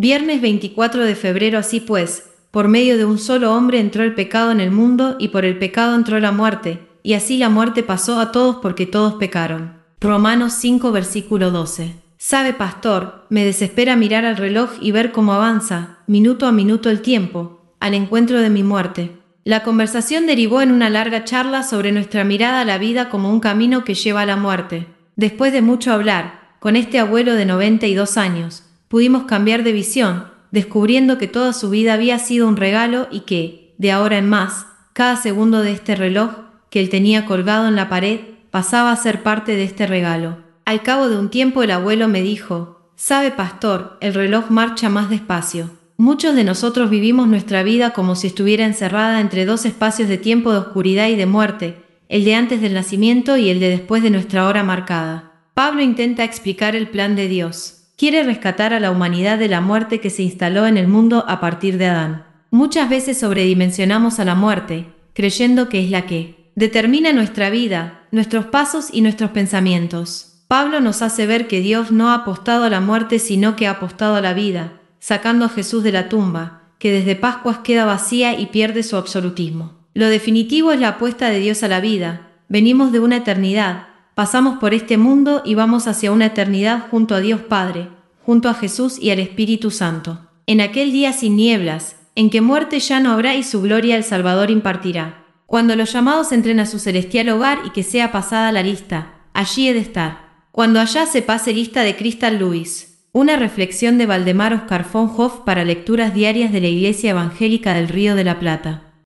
Viernes 24 de febrero Así pues, por medio de un solo hombre entró el pecado en el mundo y por el pecado entró la muerte, y así la muerte pasó a todos porque todos pecaron. Romanos 5 versículo 12. Sabe, pastor, me desespera mirar al reloj y ver cómo avanza, minuto a minuto el tiempo, al encuentro de mi muerte. La conversación derivó en una larga charla sobre nuestra mirada a la vida como un camino que lleva a la muerte. Después de mucho hablar, con este abuelo de 92 años, pudimos cambiar de visión, descubriendo que toda su vida había sido un regalo y que, de ahora en más, cada segundo de este reloj, que él tenía colgado en la pared, pasaba a ser parte de este regalo. Al cabo de un tiempo el abuelo me dijo, Sabe, pastor, el reloj marcha más despacio. Muchos de nosotros vivimos nuestra vida como si estuviera encerrada entre dos espacios de tiempo de oscuridad y de muerte, el de antes del nacimiento y el de después de nuestra hora marcada. Pablo intenta explicar el plan de Dios quiere rescatar a la humanidad de la muerte que se instaló en el mundo a partir de Adán. Muchas veces sobredimensionamos a la muerte, creyendo que es la que determina nuestra vida, nuestros pasos y nuestros pensamientos. Pablo nos hace ver que Dios no ha apostado a la muerte, sino que ha apostado a la vida, sacando a Jesús de la tumba, que desde Pascuas queda vacía y pierde su absolutismo. Lo definitivo es la apuesta de Dios a la vida. Venimos de una eternidad, Pasamos por este mundo y vamos hacia una eternidad junto a Dios Padre, junto a Jesús y al Espíritu Santo. En aquel día sin nieblas, en que muerte ya no habrá y su gloria el Salvador impartirá. Cuando los llamados entren a su celestial hogar y que sea pasada la lista, allí he de estar. Cuando allá se pase lista de Crystal Lewis. Una reflexión de Valdemar Oscar von Hoff para lecturas diarias de la Iglesia Evangélica del Río de la Plata.